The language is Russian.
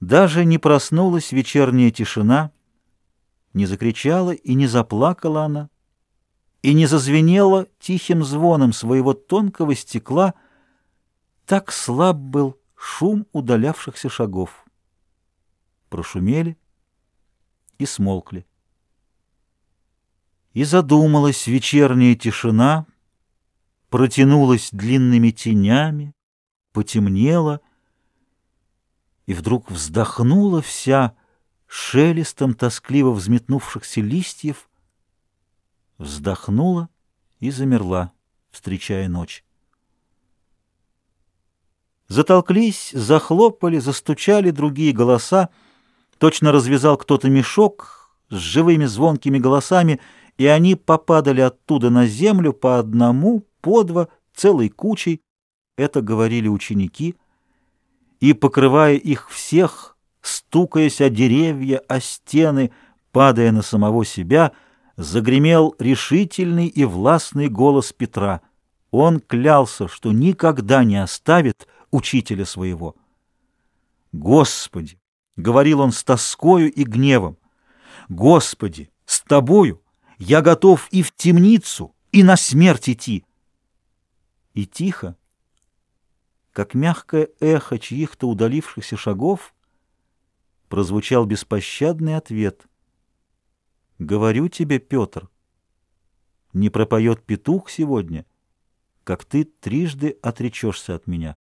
Даже не проснулась вечерняя тишина, не закричала и не заплакала она, и не зазвенела тихим звоном своего тонкого стекла, так слаб был шум удалявшихся шагов. Прошумели и смолкли. И задумалась вечерняя тишина, протянулась длинными тенями, потемнела — и вдруг вздохнула вся шелестом тоскливо взметнувшихся листьев, вздохнула и замерла, встречая ночь. Затолклись, захлопали, застучали другие голоса, точно развязал кто-то мешок с живыми звонкими голосами, и они попадали оттуда на землю по одному, по два, целой кучей. Это говорили ученики — и, покрывая их всех, стукаясь о деревья, о стены, падая на самого себя, загремел решительный и властный голос Петра. Он клялся, что никогда не оставит учителя своего. «Господи!» — говорил он с тоскою и гневом. «Господи, с тобою я готов и в темницу, и на смерть идти!» И тихо, как мягкое эхо чьих-то удалившихся шагов, прозвучал беспощадный ответ. «Говорю тебе, Петр, не пропоет петух сегодня, как ты трижды отречешься от меня».